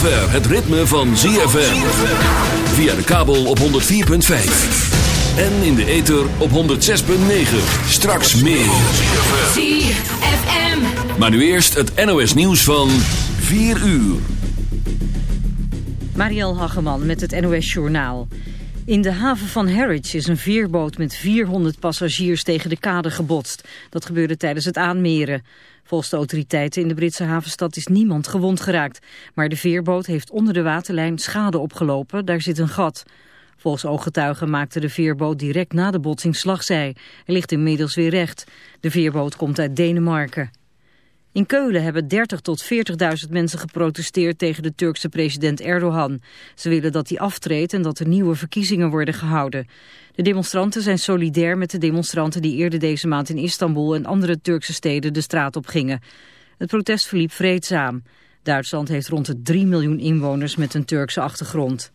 zover het ritme van ZFM. Via de kabel op 104.5. En in de ether op 106.9. Straks meer. ZFM. Maar nu eerst het NOS nieuws van 4 uur. Marielle Hageman met het NOS Journaal. In de haven van Harwich is een veerboot met 400 passagiers tegen de kade gebotst. Dat gebeurde tijdens het aanmeren. Volgens de autoriteiten in de Britse havenstad is niemand gewond geraakt. Maar de veerboot heeft onder de waterlijn schade opgelopen, daar zit een gat. Volgens ooggetuigen maakte de veerboot direct na de botsing slagzij. Hij ligt inmiddels weer recht. De veerboot komt uit Denemarken. In Keulen hebben 30 tot 40.000 mensen geprotesteerd tegen de Turkse president Erdogan. Ze willen dat hij aftreedt en dat er nieuwe verkiezingen worden gehouden. De demonstranten zijn solidair met de demonstranten die eerder deze maand in Istanbul en andere Turkse steden de straat op gingen. Het protest verliep vreedzaam. Duitsland heeft rond de 3 miljoen inwoners met een Turkse achtergrond.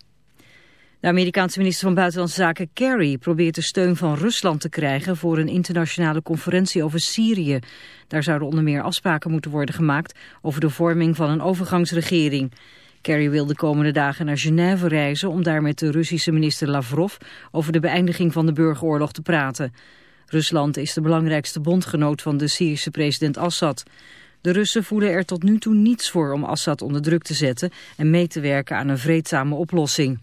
De Amerikaanse minister van Buitenlandse Zaken Kerry probeert de steun van Rusland te krijgen voor een internationale conferentie over Syrië. Daar zouden onder meer afspraken moeten worden gemaakt over de vorming van een overgangsregering. Kerry wil de komende dagen naar Genève reizen om daar met de Russische minister Lavrov over de beëindiging van de burgeroorlog te praten. Rusland is de belangrijkste bondgenoot van de Syrische president Assad. De Russen voelen er tot nu toe niets voor om Assad onder druk te zetten en mee te werken aan een vreedzame oplossing.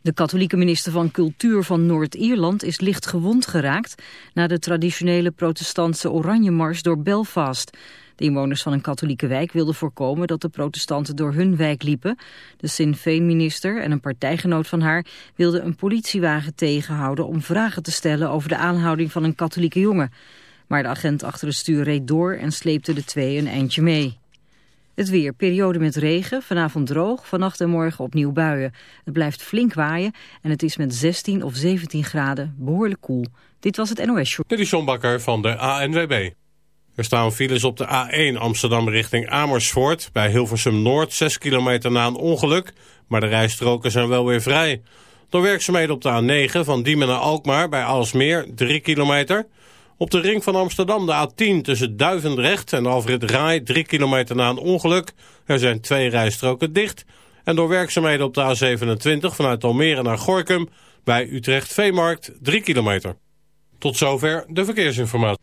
De katholieke minister van Cultuur van Noord-Ierland is licht gewond geraakt na de traditionele protestantse Oranjemars door Belfast. De inwoners van een katholieke wijk wilden voorkomen dat de protestanten door hun wijk liepen. De Sinn Féin-minister en een partijgenoot van haar wilden een politiewagen tegenhouden om vragen te stellen over de aanhouding van een katholieke jongen. Maar de agent achter het stuur reed door en sleepte de twee een eindje mee. Het weer, periode met regen, vanavond droog, vannacht en morgen opnieuw buien. Het blijft flink waaien en het is met 16 of 17 graden behoorlijk koel. Dit was het NOS Show. Dit Bakker van de ANWB. Er staan files op de A1 Amsterdam richting Amersfoort. Bij Hilversum Noord 6 kilometer na een ongeluk. Maar de rijstroken zijn wel weer vrij. Door werkzaamheden op de A9 van Diemen naar Alkmaar bij Alsmeer 3 kilometer. Op de ring van Amsterdam de A10 tussen Duivendrecht en Alfred Rai 3 kilometer na een ongeluk. Er zijn twee rijstroken dicht. En door werkzaamheden op de A27 vanuit Almere naar Gorkum bij Utrecht Veemarkt 3 kilometer. Tot zover de verkeersinformatie.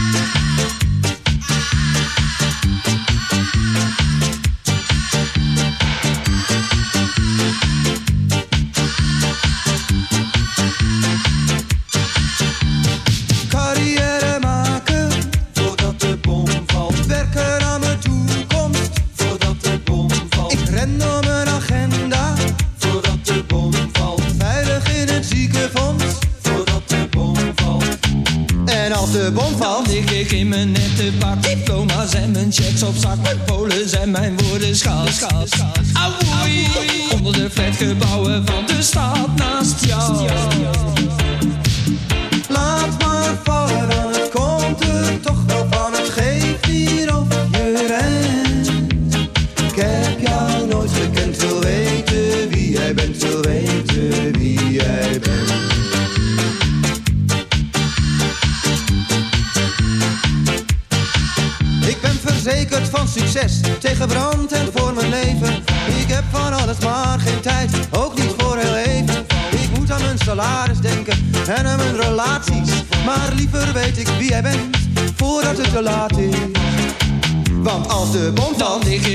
Checks op zak. Mijn polen en mijn woorden schaal, schaal, schaal.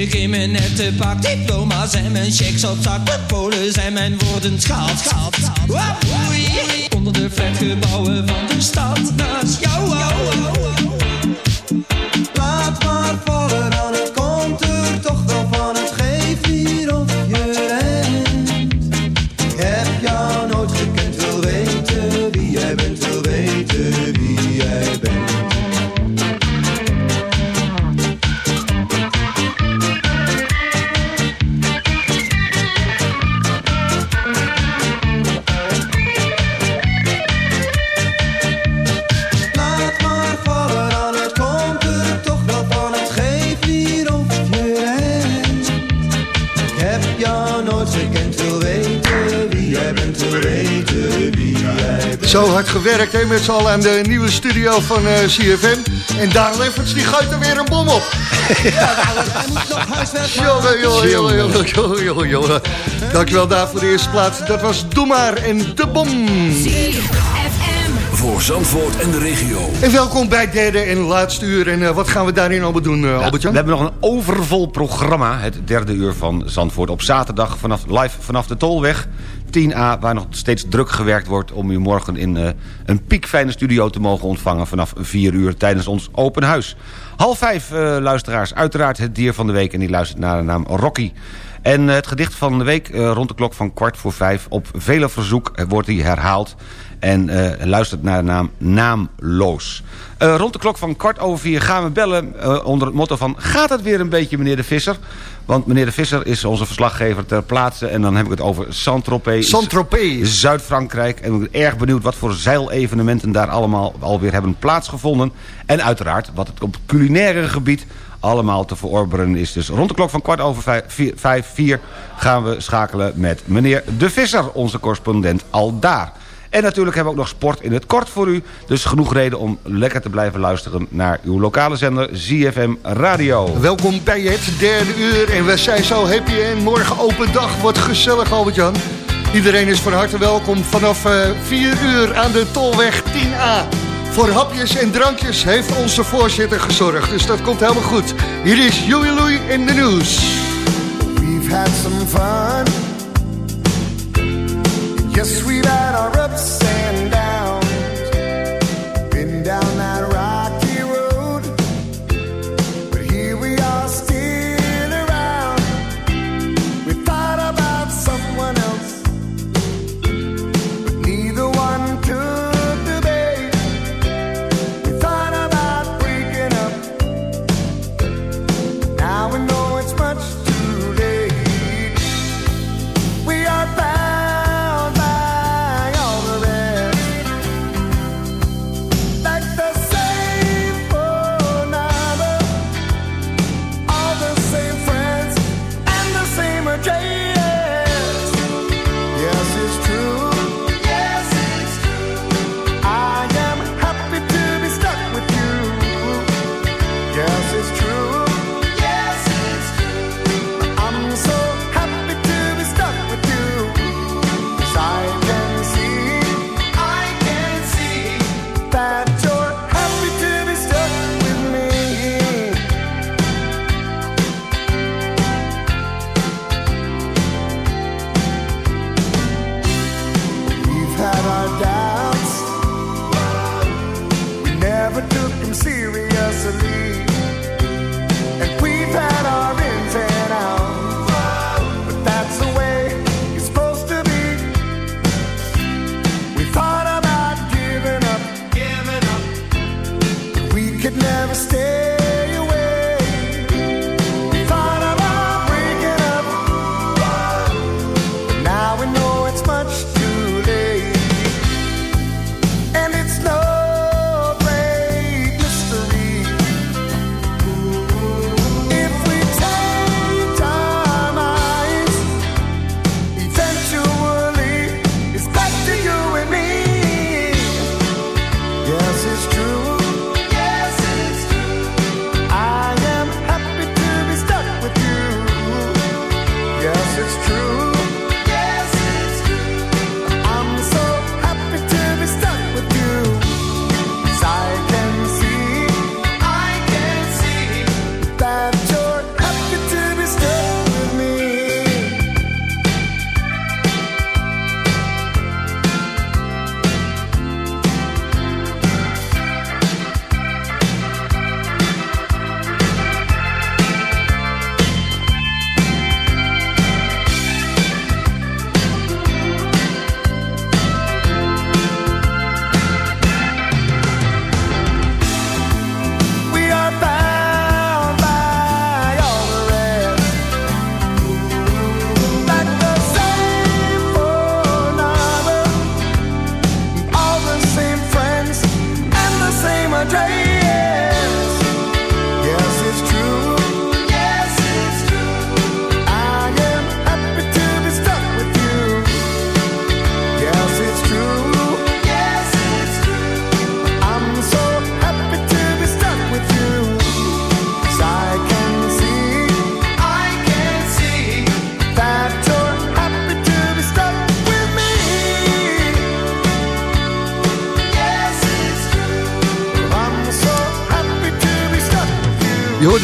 Ik in mijn nette pak. Diploma's en mijn checks op zak. Mijn polen zijn mijn woorden. Wapoei. Onder de flatgebouwen van de stad naast jou. Laat Zo hard gewerkt hè, met z'n allen aan de nieuwe studio van eh, CFM. En Daan Lefferts die gooit er weer een bom op. Huiswerk Jongen, jongen, jongen, jongen, jongen, jongen, jongen. Dankjewel daar voor de eerste plaats. Dat was Doe maar en de bom. Voor Zandvoort en de regio. En welkom bij het derde en laatste uur. En eh, wat gaan we daarin allemaal doen, uh, Ja, Albert-Jan? we hebben nog een overvol programma, het derde uur van Zandvoort. Op zaterdag vanaf, live vanaf de Tolweg 10A, waar nog steeds druk gewerkt wordt... om u morgen in eh, een piekfijne studio te mogen ontvangen... vanaf 4 uur tijdens ons open huis. Half vijf, eh, luisteraars, uiteraard het dier van de week... en die luistert naar de naam Rocky. En eh, het gedicht van de week rond de klok van kwart voor vijf... op vele verzoek wordt die herhaald... En eh, luistert naar de naam Naamloos. Eh, rond de klok van kwart over vier gaan we bellen eh, onder het motto van... gaat het weer een beetje, meneer de Visser? Want meneer de Visser is onze verslaggever ter plaatse... en dan heb ik het over Saint-Tropez, Saint-Tropez. Zuid-Frankrijk. En ik ben erg benieuwd wat voor zeilevenementen daar allemaal alweer hebben plaatsgevonden. En uiteraard wat het op het culinaire gebied allemaal te verorberen is. Dus rond de klok van kwart over vijf, vier, vijf, vier gaan we schakelen met meneer de Visser, onze correspondent al daar. En natuurlijk hebben we ook nog sport in het kort voor u. Dus genoeg reden om lekker te blijven luisteren naar uw lokale zender ZFM Radio. Welkom bij het derde uur. En we zijn zo happy en morgen open dag. Wordt gezellig, Albert-Jan. Iedereen is van harte welkom vanaf eh 4 uur aan de Tolweg 10A. Voor hapjes en drankjes heeft onze voorzitter gezorgd. Dus dat komt helemaal goed. Hier is Joey Louie in de nieuws. We've had some fun. Yes, we've had our ups and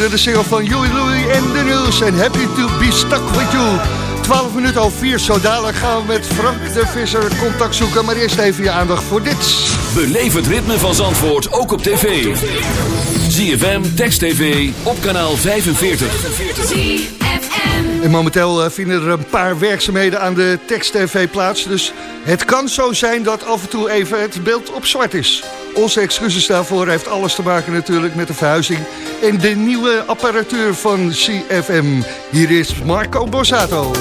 hoorde de single van Joey Louie en de News en Happy to be stuck with you. 12 minuten over 4, zo dadelijk gaan we met Frank de Visser contact zoeken. Maar eerst even je aandacht voor dit. Beleef het ritme van Zandvoort ook op tv. ZFM, Text TV, op kanaal 45. En momenteel eh, vinden er een paar werkzaamheden aan de tekst-tv plaats. Dus het kan zo zijn dat af en toe even het beeld op zwart is. Onze excuses daarvoor heeft alles te maken natuurlijk met de verhuizing... en de nieuwe apparatuur van CFM. Hier is Marco Borsato.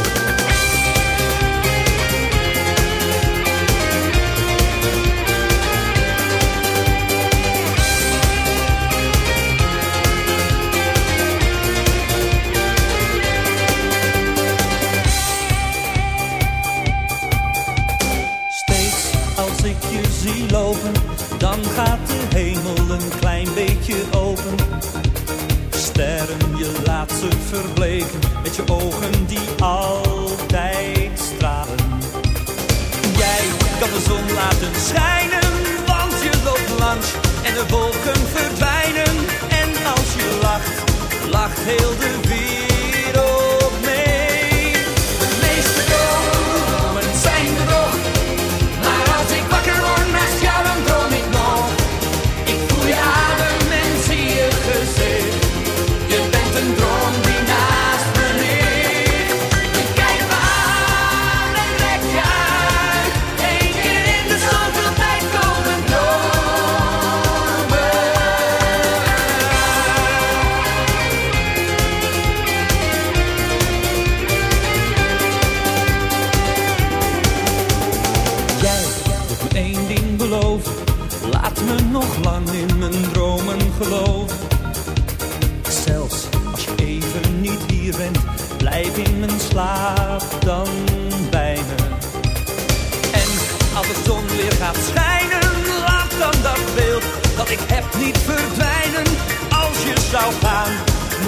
Weer gaat schijnen, laat dan dat beeld dat ik heb niet verdwijnen. Als je zou gaan,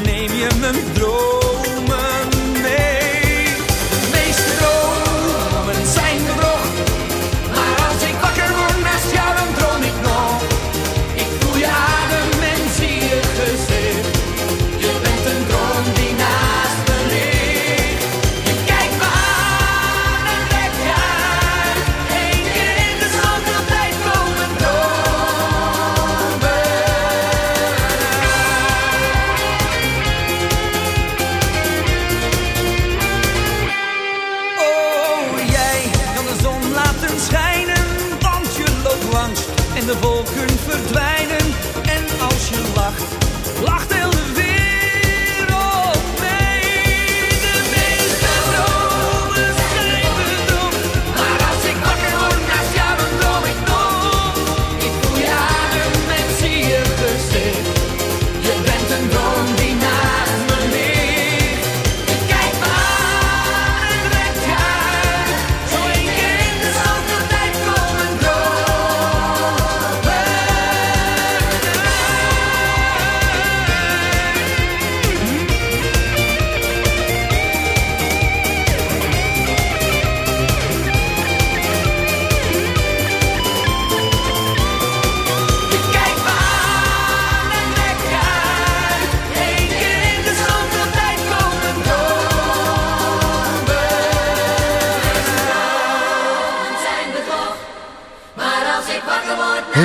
neem je mijn dromen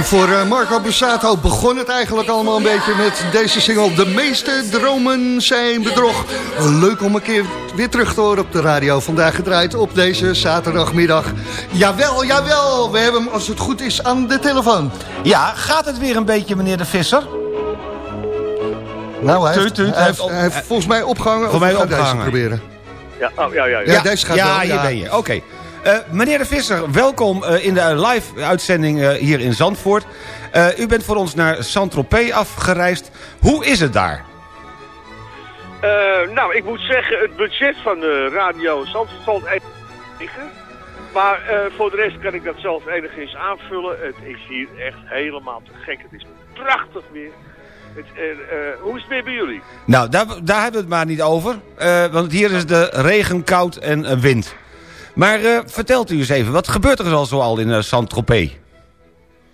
voor eh, Marco Borsato begon het eigenlijk allemaal een beetje met deze single. De meeste dromen zijn bedrog. Leuk om een keer weer terug te horen op de radio. Vandaag gedraaid op deze zaterdagmiddag. Jawel, jawel. We hebben hem, als het goed is, aan de telefoon. Ja, gaat het weer een beetje, meneer de Visser? Nou, hij Tuut, heeft, tuut. hij heeft, hij heeft volgens mij opgehangen. Voor mij gaan deze opgehangen. proberen. Ja, oh, ja, ja, ja. Ja, deze gaat ja, wel, hier ja. ben je. Oké. Eh, meneer de Visser, welkom eh, in de live uitzending eh, hier in Zandvoort. U bent voor ons naar Saint-Tropez afgereisd. Hoe is het daar? Nou, ik moet zeggen, het budget van de radio Zandvoort valt even tegen. Maar voor de rest kan ik dat zelf enigszins aanvullen. Het is hier echt helemaal te gek. Het is prachtig weer. Het, hoe is het weer bij jullie? Nou, daar, daar hebben we het maar niet over. want hier is de regen, koud en wind. Maar eh, vertelt u eens even, wat gebeurt er al zoal in eh, Saint-Tropez?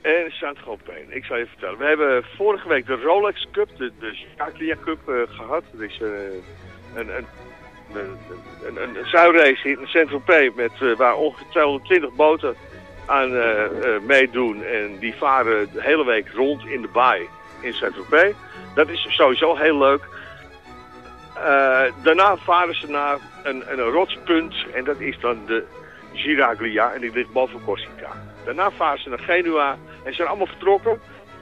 En Saint-Tropez. Ik zal je vertellen. We hebben vorige week de Rolex Cup, de, de Cup eh, gehad. Dat is eh, een, een, een, een, in Saint-Tropez met, eh, waar ongeveer 220 boten aan eh, eh, meedoen. En die varen de hele week rond in de baai in Saint-Tropez. Dat is sowieso heel leuk. Eh, daarna varen ze naar een, een rotspunt en dat is dan de Giraglia en die ligt boven Corsica. Daarna varen ze naar Genua en zijn allemaal vertrokken.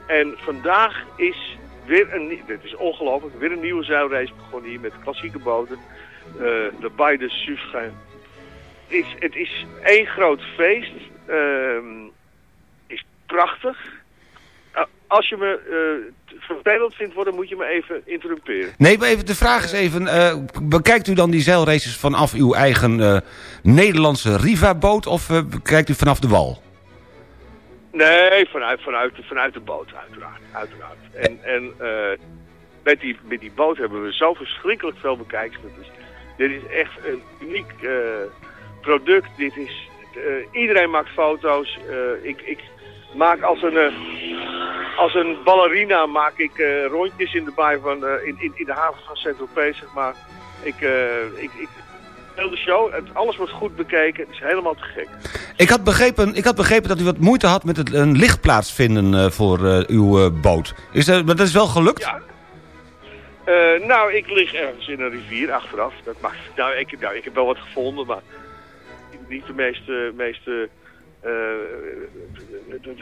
En vandaag is weer een, dit is ongelooflijk, weer een nieuwe zeilrace begonnen hier met klassieke boten. Eh, de Baie de Suffren. Het is, het is één groot feest. Ehm is prachtig. Eh, als je me eh, vervelend vindt worden, moet je me even interrumperen. Nee, maar even, de vraag is even, eh, bekijkt u dan die zeilraces vanaf uw eigen eh, Nederlandse Riva-boot of eh, kijkt u vanaf de wal? Nee, vanuit, vanuit, de- vanuit de boot, uiteraard. uiteraard. En, en met, die, met die boot hebben we zo verschrikkelijk veel bekijks. Is, dit is echt een uniek product. Dit is, iedereen maakt foto's. Ik, ik maak als een, eh, als een ballerina maak ik eh, rondjes in de baai van, eh, in, in, in de haven van Saint-Tropez, zeg maar. Ik, ik, ik, heel de show, het, alles wordt goed bekeken. Het is helemaal te gek. Ik had begrepen, ik had begrepen dat u wat moeite had met het, een lichtplaats vinden voor uw boot. Is dat, maar dat is wel gelukt? Ja. Nou, ik lig ergens in een rivier achteraf. Dat mag, nou, ik, nou, ik heb wel wat gevonden, maar niet de meeste, meeste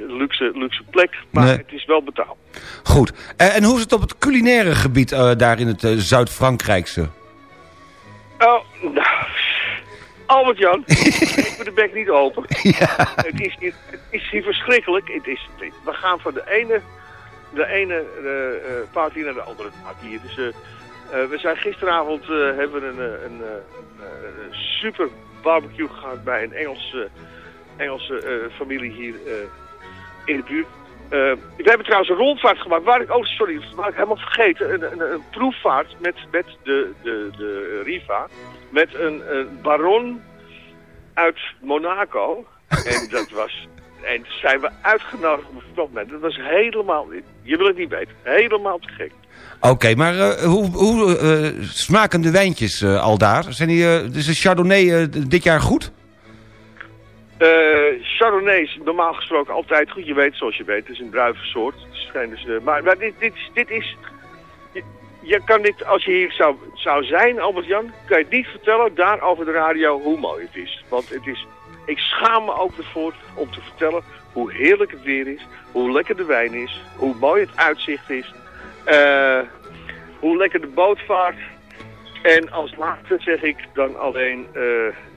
luxe, luxe plek. Maar Nee. het is wel betaald. Goed. Eh, en hoe is het op het culinaire gebied eh, daar in het eh, Zuid-Frankrijkse? Oh, nou, Albert-Jan, ik me de bek niet open. Het, is hier, het is hier verschrikkelijk. Het is, we gaan van de ene, de ene eh, eh, party naar de andere party. Dus, eh, eh, we zijn gisteravond eh, hebben we een, eh, een, eh, een, een super barbecue gehad bij een Engelse, Engelse eh, familie hier eh, in de buurt. Eh, we hebben trouwens een rondvaart gemaakt. Waar ik, oh sorry, dat was ik helemaal vergeten. Een, een, een proefvaart met, met de, de, de Riva. Met een, een baron uit Monaco. En dat was... En zijn we uitgenodigd op het moment. Dat was helemaal... Je wil het niet weten. Helemaal te gek. Oké, maar hoe, hoe smaken de wijntjes eh, al daar? Zijn die, is de Chardonnay dit jaar goed? Eh Chardonnay is normaal gesproken altijd goed. Je weet, zoals je weet, het is een druivensoort. Het dus, eh, maar dit, dit, is-. Je, je kan dit, als je hier zou, zou zijn, Albert-Jan, kan je niet vertellen daar over de radio hoe mooi het is. Want het is... Ik schaam me ook ervoor om te vertellen hoe heerlijk het weer is, hoe lekker de wijn is, hoe mooi het uitzicht is, eh, hoe lekker de boot vaart. En als laatste zeg ik dan alleen, eh,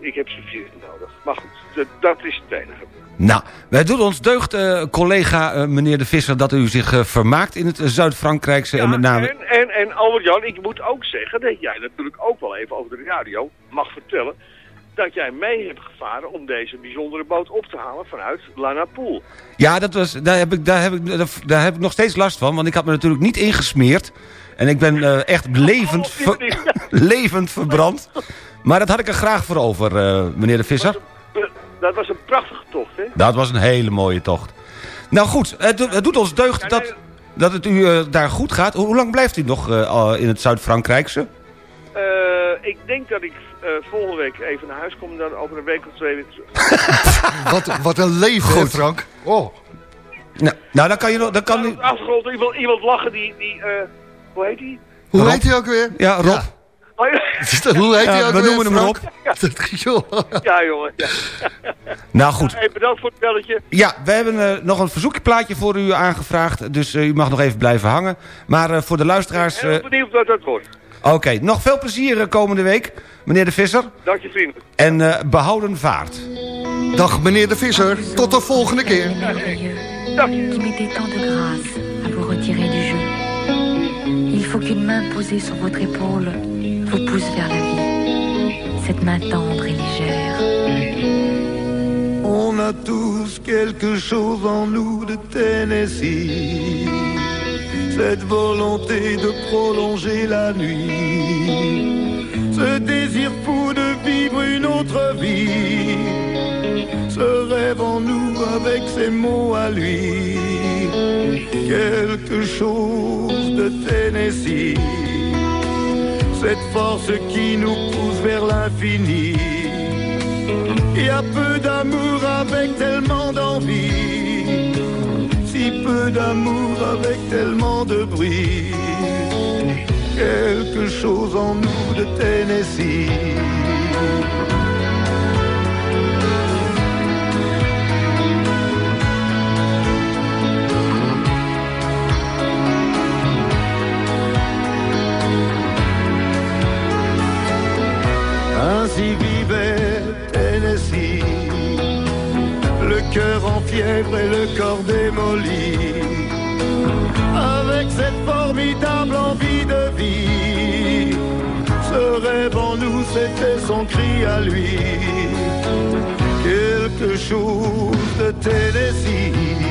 ik heb z'n nodig. Maar goed, dat, is het enige. Nou, wij doen ons deugd, eh, collega eh, meneer De Visser... dat u zich vermaakt in het Zuid-Frankrijkse... en met name... En, en, en Albert-Jan, ik moet ook zeggen dat jij natuurlijk ook wel even over de radio mag vertellen... dat jij mee hebt gevaren om deze bijzondere boot op te halen vanuit Lanapoel. Ja, dat was, daar, heb ik, daar, heb ik, daar heb ik nog steeds last van, want ik had me natuurlijk niet ingesmeerd. En ik ben eh, echt levend, ver- levend verbrand. Maar dat had ik er graag voor over, eh, meneer De Visser. Dat was een prachtige tocht, hè? Dat was een hele mooie tocht. Nou goed, het, doet- het doet ons deugd dat, dat het u eh, daar goed gaat. Hoe, hoe lang blijft u nog eh, in het Zuid-Frankrijkse? Eh, ik denk dat ik eh, volgende week even naar huis kom en dan over een week of twee weer terug. Wat, wat een leven, hè, Frank. Oh. Nou, nou dan kan je nog... Dan kan u... Afgerond, iemand, iemand lachen die, die eh, hoe heet die? Hoe Rob. heet hij ook weer? Ja, Rob. Oh, ja. Hoe heet Ja, hij ook we weer, noemen hem? Rob. Ja, jongen. Ja. Nou goed. Hey, bedankt voor het belletje. Ja, we hebben eh, nog een verzoekplaatje voor u aangevraagd. Dus eh, u mag nog even blijven hangen. Maar eh, voor de luisteraars... Heel eh, benieuwd wat dat wordt. Oké, nog veel plezier komende week, meneer De Visser. Dank je, vrienden. En eh, behouden vaart. Dag meneer De Visser, tot de volgende keer. qui qu'une main posée sur votre épaule vous pousse vers la vie. Cette main tendre et légère. On a tous quelque chose en nous de Tennessee. Cette volonté de prolonger la nuit. Ce désir fou de vivre une autre vie. Ce rêve en nous avec ses mots à lui. Quelque chose de Tennessee, cette force qui nous pousse vers l'infini. Il y a peu d'amour avec tellement d'envie, si peu d'amour avec tellement de bruit. Quelque chose en nous de Tennessee. Ainsi vivait Tennessee, le cœur en fièvre et le corps démoli. Avec cette formidable envie de vie, ce rêve en nous, c'était son cri à lui. Quelque chose de Tennessee.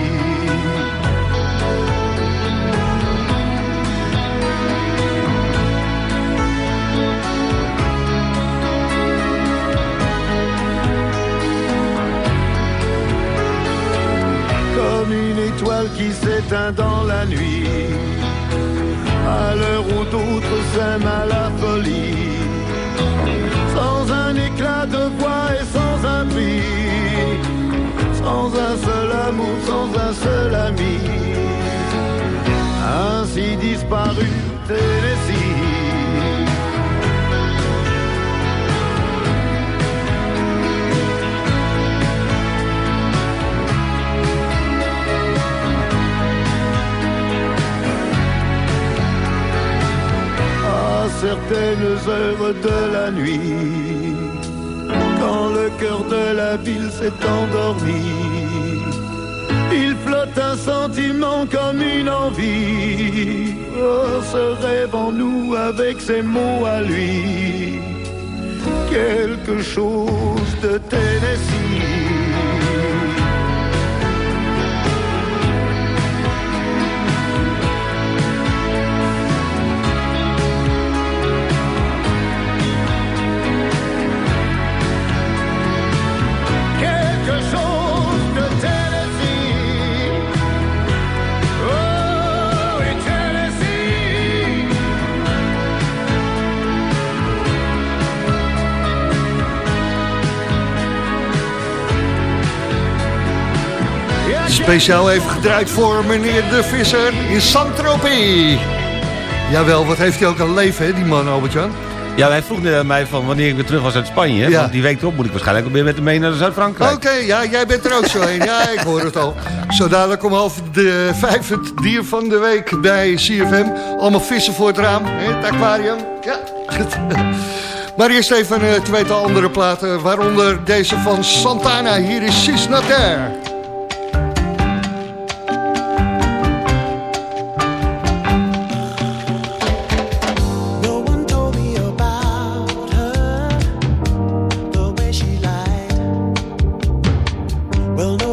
Comme une étoile qui s'éteint dans la nuit, à l'heure où d'autres s'aiment à la folie, sans un éclat de voix et sans un prix, sans un seul amour, sans un seul ami, ainsi disparu Tennessee. Heures de la nuit, quand le cœur de la ville s'est endormi, il flotte un sentiment comme une envie. Oh, ce rêve en nous avec ses mots à lui, quelque chose de Tennessee. Speciaal even gedraaid voor meneer De Visser in Saint-Tropez. Jawel, wat heeft hij ook een leven, hè, die man, Albert-Jan? Ja, hij vroeg eh, mij van wanneer ik weer terug was uit Spanje. Ja. Want die week erop moet ik waarschijnlijk weer met hem mee naar Zuid-Frankrijk. Oké, ja, jij bent er ook zo heen. Ja, ik hoor het al. Zo dadelijk om half de vijf het dier van de week bij CFM. Allemaal vissen voor het raam, hè, het aquarium. Ja, goed. Maar eerst even een tweetal andere platen, waaronder deze van Santana. Hier is Sis Not There. Well, no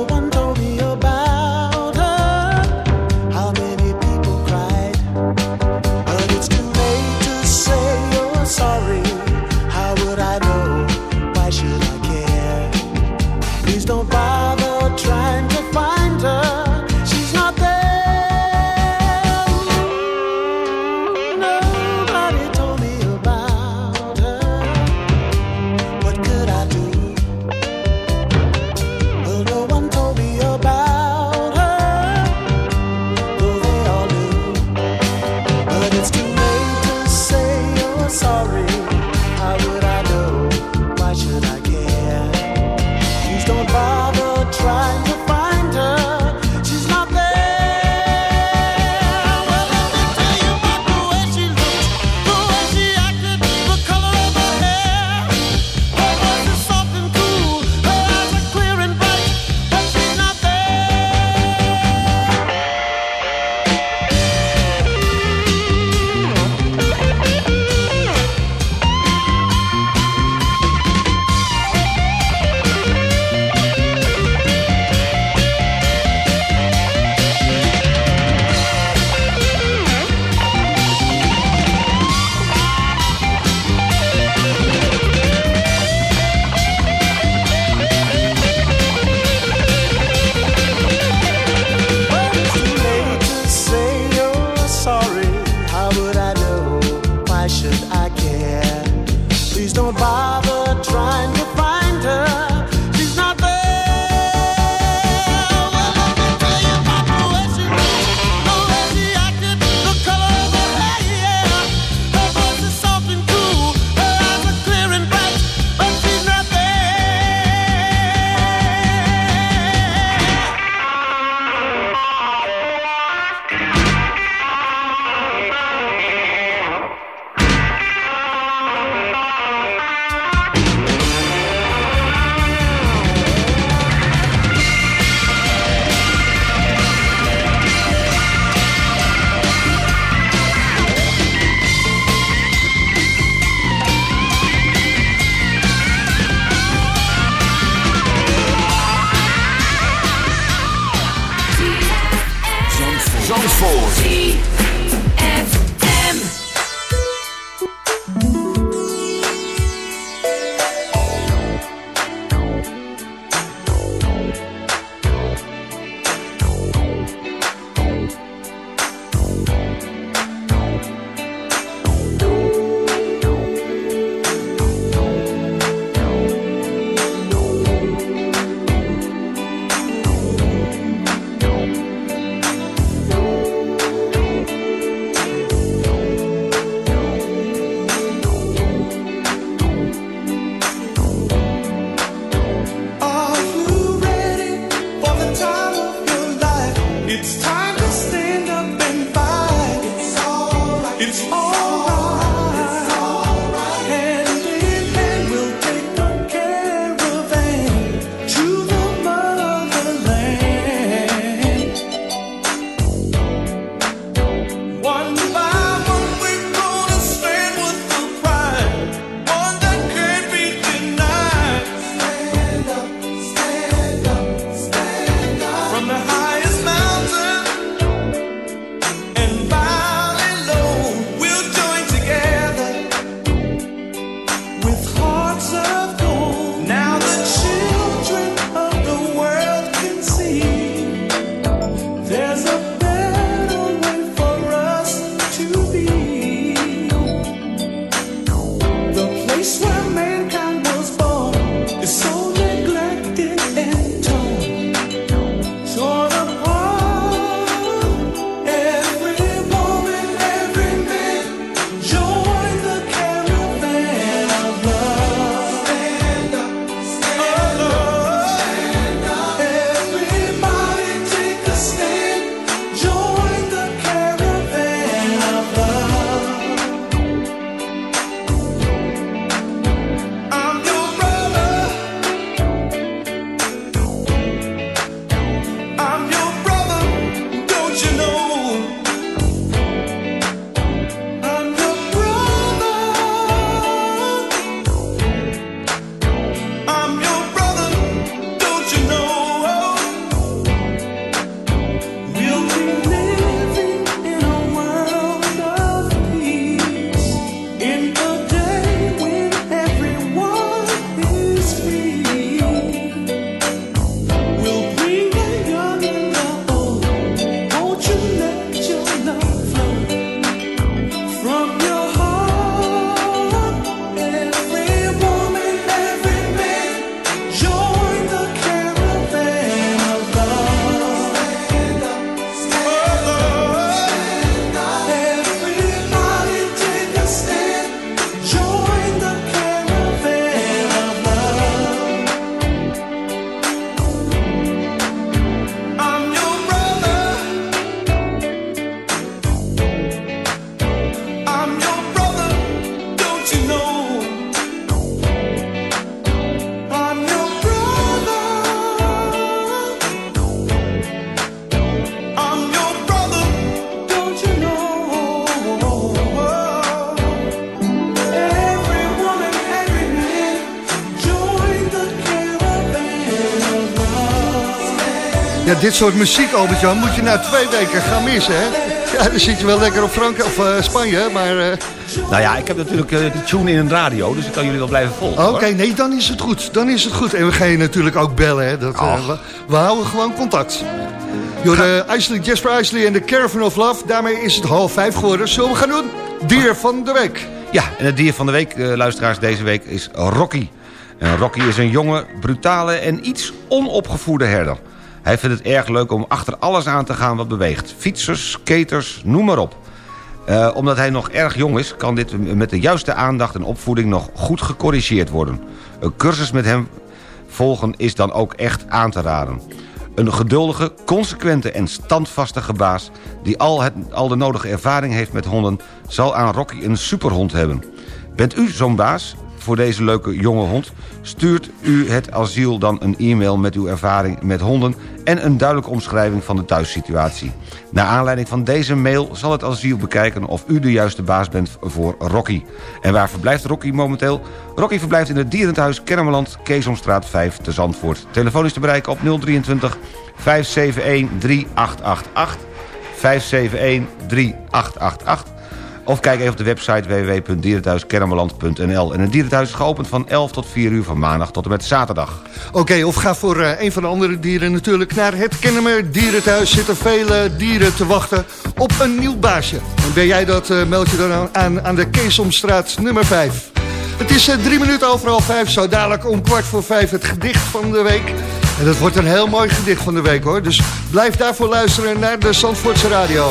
dit soort muziek, Albert-Jan, moet je na twee weken gaan missen, hè? Ja, dan zit je wel lekker op Frankrijk of eh, Spanje, maar... eh, Nou ja, ik heb natuurlijk eh, die tune in een radio, dus ik kan jullie wel blijven volgen. Oké, nee, dan is het goed. Dan is het goed. En we gaan je natuurlijk ook bellen, hè? Dat, we, we houden gewoon contact. Jorde Isley, Jasper Isley en de Caravan of Love. Daarmee is het half vijf geworden. Zullen we gaan doen? Dier van de week. Ja, en het dier van de week, luisteraars, deze week is Rocky. En Rocky is een jonge, brutale en iets onopgevoede herder. Hij vindt het erg leuk om achter alles aan te gaan wat beweegt. Fietsers, skaters, noem maar op. Eh, omdat hij nog erg jong is, kan dit met de juiste aandacht en opvoeding nog goed gecorrigeerd worden. Een cursus met hem volgen is dan ook echt aan te raden. Een geduldige, consequente en standvastige baas... die al, het, al de nodige ervaring heeft met honden... zal aan Rocky een superhond hebben. Bent u zo'n baas voor deze leuke jonge hond? Stuurt u het asiel dan een e-mail met uw ervaring met honden... en een duidelijke omschrijving van de thuissituatie. Naar aanleiding van deze mail zal het asiel bekijken... of u de juiste baas bent voor Rocky. En waar verblijft Rocky momenteel? Rocky verblijft in het dierenthuis Kennemerland, Keesomstraat 5 te Zandvoort. Telefoon is te bereiken op 023 571 3888. Of kijk even op de website www.dierenthuiskennemerland.nl. En het dierenthuis is geopend van 11 tot 4 uur van maandag tot en met zaterdag. Oké, of ga voor eh, een van de andere dieren natuurlijk naar het Kennemer Dierenthuis. Zitten vele dieren te wachten op een nieuw baasje. En ben jij dat, eh, meld je dan aan- aan, de Keesomstraat nummer 5. Het is eh, drie minuten over half vijf. Zo dadelijk om kwart voor vijf het gedicht van de week. En dat wordt een heel mooi gedicht van de week hoor. Dus blijf daarvoor luisteren naar de Zandvoortse Radio.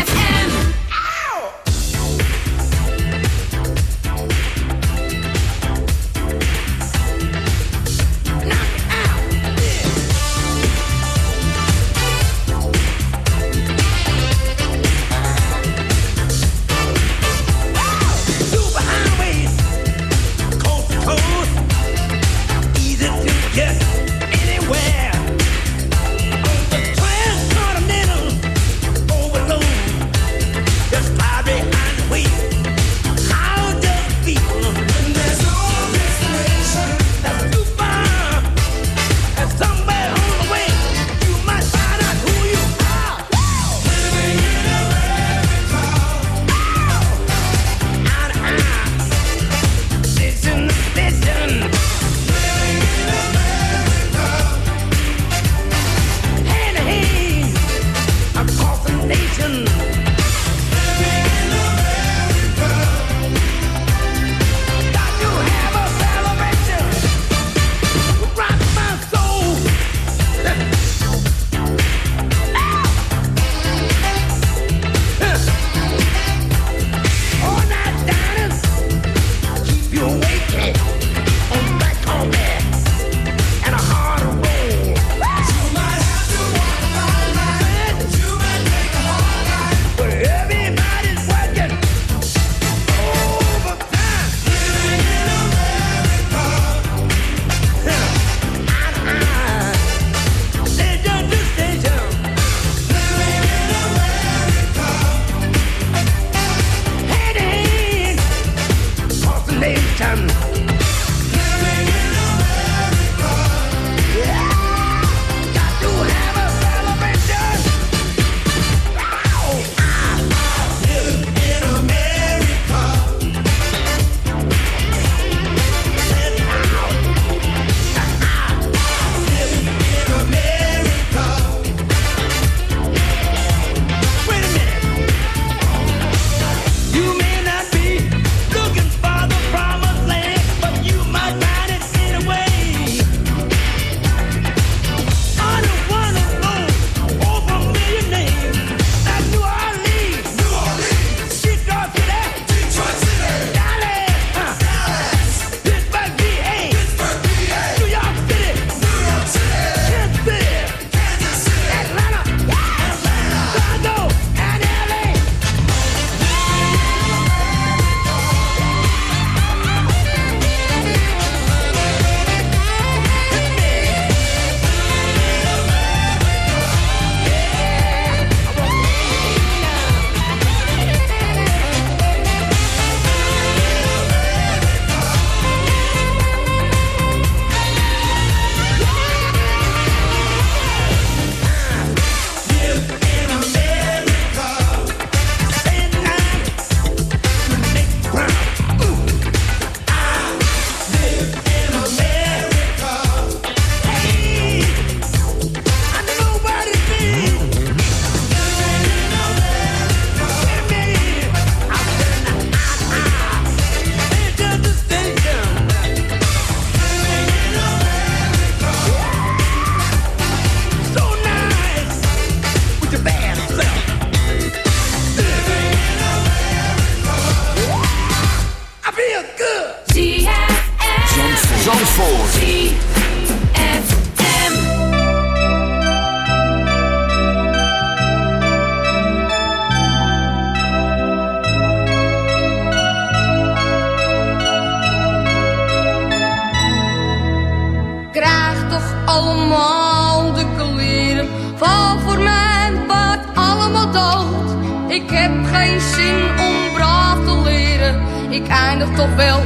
Ik heb geen zin om braaf te leren. Ik eindig toch wel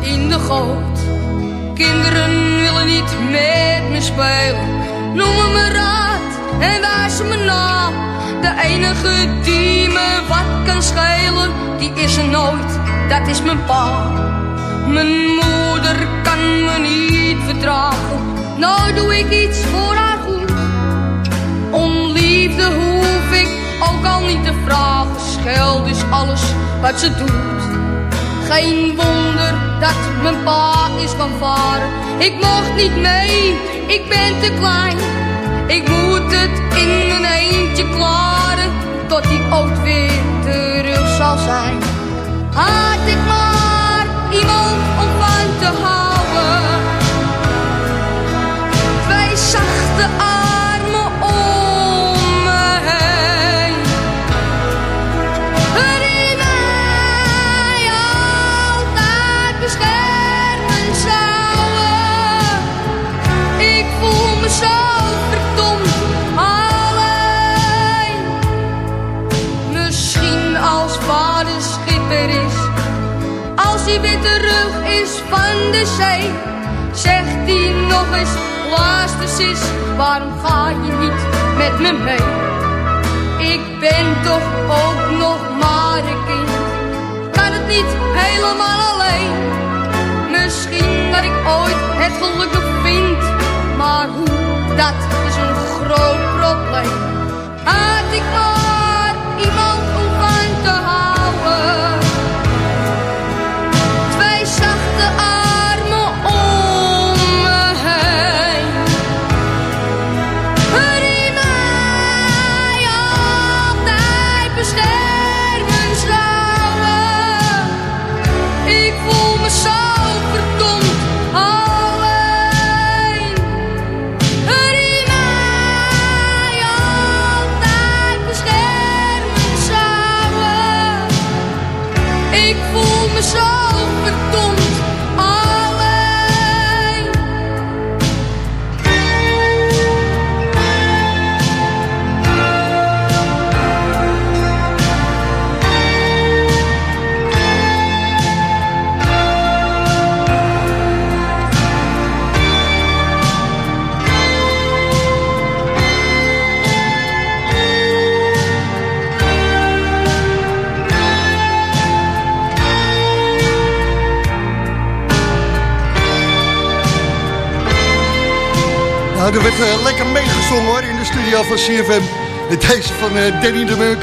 in de goot. Kinderen willen niet met me spelen. Noemen me raad en wijzen me naam. De enige die me wat kan schelen, die is er nooit. Dat is mijn pa. Mijn moeder kan me niet verdragen. Nou doe ik iets voor haar goed. Om liefde hoe ook al niet te vragen, scheld is alles wat ze doet. Geen wonder dat mijn pa is van varen. Ik mocht niet mee, ik ben te klein. Ik moet het in mijn eentje klaren, tot die oud weer terug zal zijn. Had ik maar iemand om van te houden. Twee zachte hij weer terug is van de zee. Zegt hij nog eens, luister sis, waarom ga je niet met me mee? Ik ben toch ook nog maar een kind. Kan het niet helemaal alleen. Misschien dat ik ooit het geluk nog vind. Maar hoe, dat is een groot probleem. Had ik maar iemand van CFM. Deze van eh, Danny de Munk.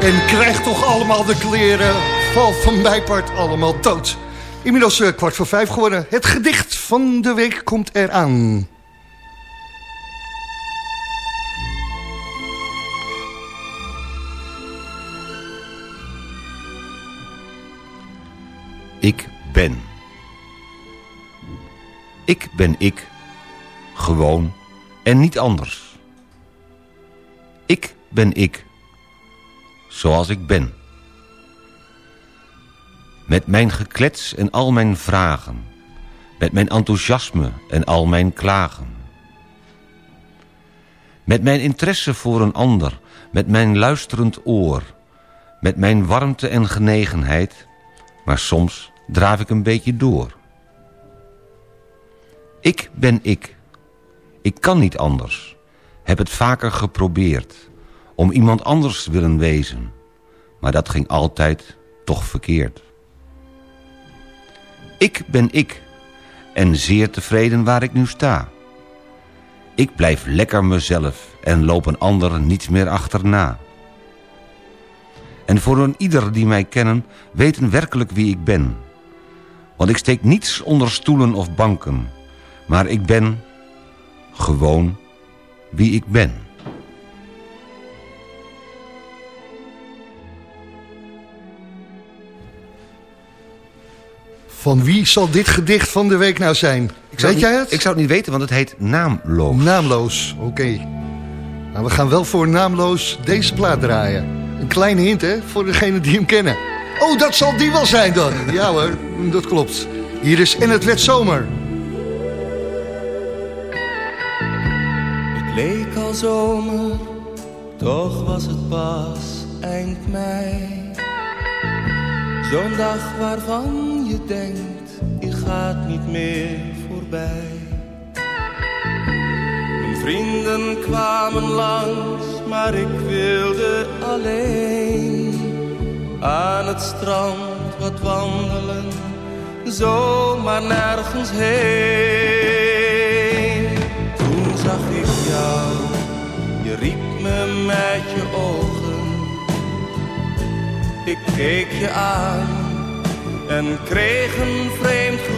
En krijgt toch allemaal de kleren. Val van mijn part allemaal dood. Inmiddels eh, kwart voor vijf geworden. Het gedicht van de week komt eraan. Ik ben. Ik ben ik. Gewoon en niet anders. Ik ben ik. Zoals ik ben. Met mijn geklets en al mijn vragen. Met mijn enthousiasme en al mijn klagen. Met mijn interesse voor een ander. Met mijn luisterend oor. Met mijn warmte en genegenheid. Maar soms draaf ik een beetje door. Ik ben ik. Ik kan niet anders. Heb het vaker geprobeerd. Om iemand anders willen wezen. Maar dat ging altijd toch verkeerd. Ik ben ik. En zeer tevreden waar ik nu sta. Ik blijf lekker mezelf en loop een ander niet meer achterna. En voor een ieder die mij kennen, weten werkelijk wie ik ben. Want ik steek niets onder stoelen of banken. Maar ik ben gewoon wie ik ben. Van wie zal dit gedicht van de week nou zijn? Ik zou Weet het jij niet- het? Ik zou het niet weten, want het heet Naamloos. Naamloos, oké. Nou, we gaan wel voor naamloos deze plaat draaien. Een kleine hint, hè, voor degenen die hem kennen. Oh, dat zal die wel zijn dan. Ja hoor, dat klopt. Hier is En het werd zomer. Leek al zomer, toch was het pas eind mei. Zo'n dag waarvan je denkt, die gaat niet meer voorbij. Mijn vrienden kwamen langs, maar ik wilde alleen aan het strand wat wandelen, zomaar nergens heen. Toen zag ik je riep me met je ogen. Ik keek je aan en kreeg een vreemd gevoel.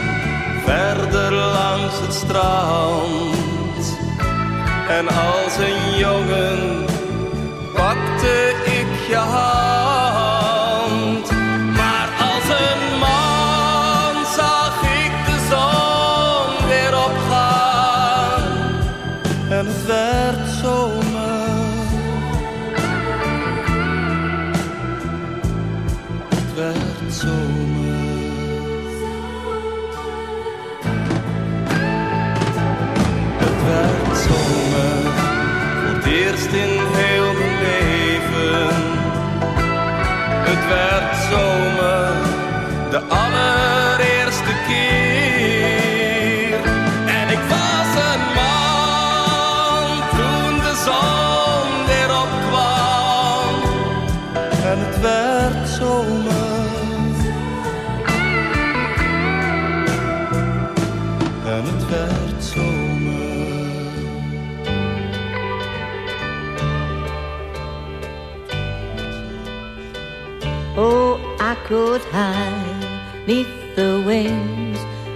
verder langs het strand. En als een jongen pakte ik je hand.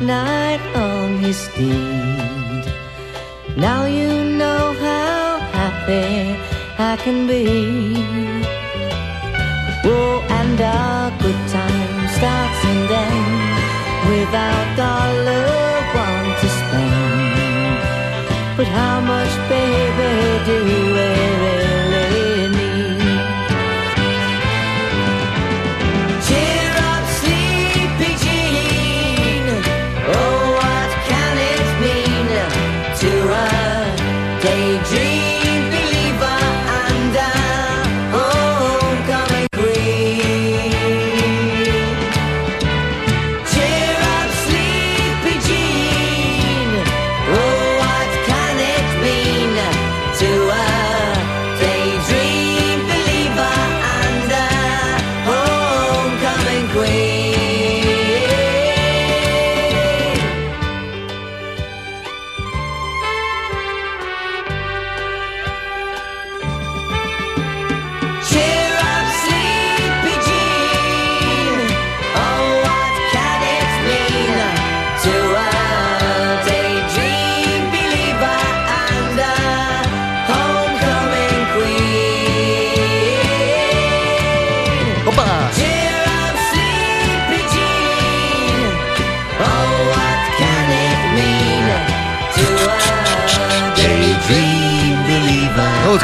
Knight on his steed. Now you know how happy I can be. Oh, and our good time starts and ends without a dollar one to spend. But how much, baby, do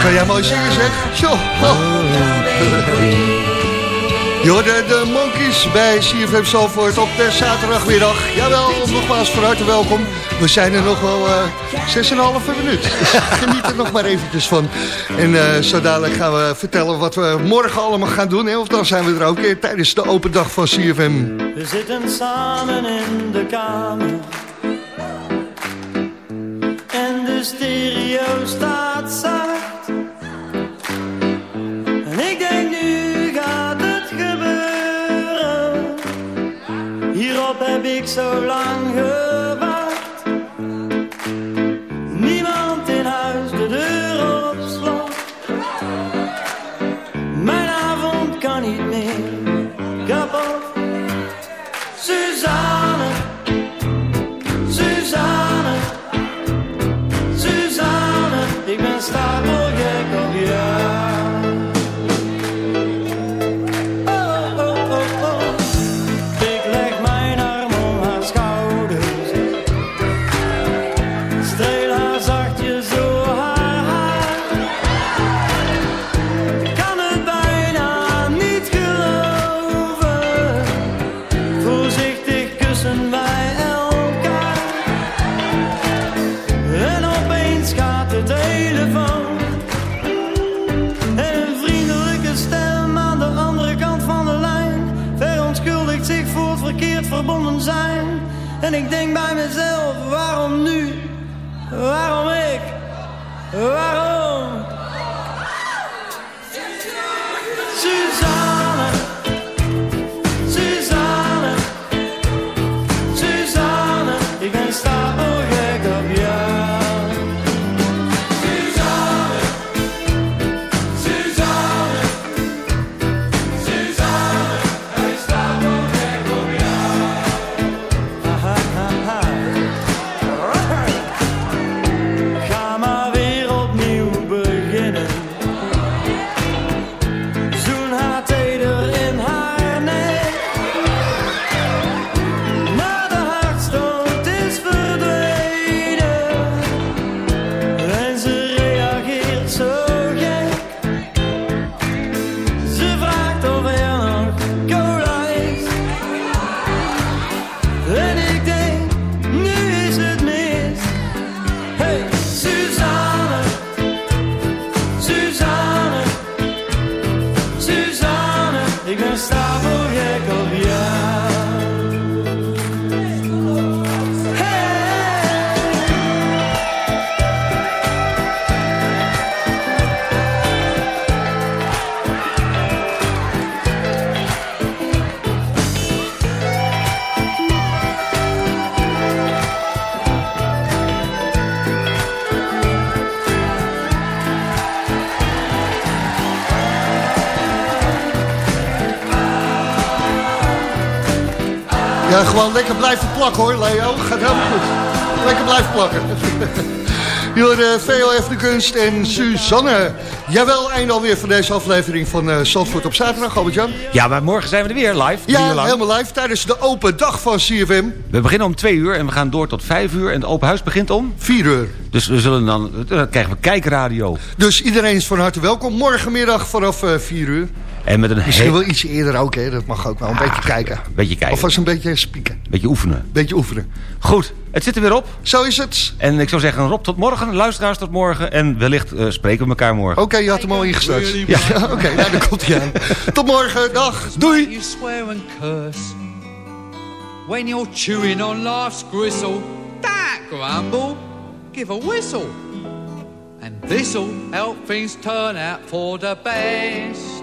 kan jij mooi zingen zeg. Hoorde de Monkeys bij CFM Zalvoort op de zaterdagmiddag. Jawel, nogmaals van harte welkom. We zijn er nog wel eh 6,5 minuut. Geniet er nog maar eventjes van. En eh, zo dadelijk gaan we vertellen wat we morgen allemaal gaan doen. Hè? Of dan zijn we er ook weer tijdens de open dag van CFM. We zitten samen in de kamer. En de stereo staat Hierop heb ik zo lekker blijven plakken hoor, Leo. Gaat helemaal goed. Lekker blijven plakken. Jullie VOF de Kunst en Suzanne. Jawel, eind alweer van deze aflevering van uh, Zandvoort op zaterdag, Albert-Jan. Ja, maar morgen zijn we er weer live. Ja, helemaal live tijdens de open dag van CFM. We beginnen om twee uur en we gaan door tot vijf uur. En het open huis begint om? Vier uur. Dus we zullen dan, dan krijgen we kijkradio. Dus iedereen is van harte welkom. Morgenmiddag vanaf eh 4 uur. En met een Misschien heel- wel iets eerder ook, hè. Dat mag ook wel een beetje kijken. beetje kijken. Alvast een beetje spieken. Beetje oefenen. Beetje oefenen. Goed, het zit er weer op. Zo is het. En ik zou zeggen, Rob, tot morgen. Luisteraars, tot morgen. En wellicht eh, spreken we elkaar morgen. Oké, je had hem al ingestart. Ja. Ja, oké, nou, daar komt hij aan. Tot morgen, dag. Doei. You swear and curse when you're chewing on life's gristle. That grumble, give a whistle, and this'll help things turn out for the best.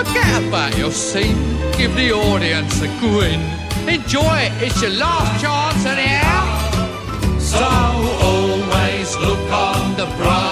Forget about your scene. Give the audience a grin. Enjoy it. It's your last chance anyhow. So always look on the bright.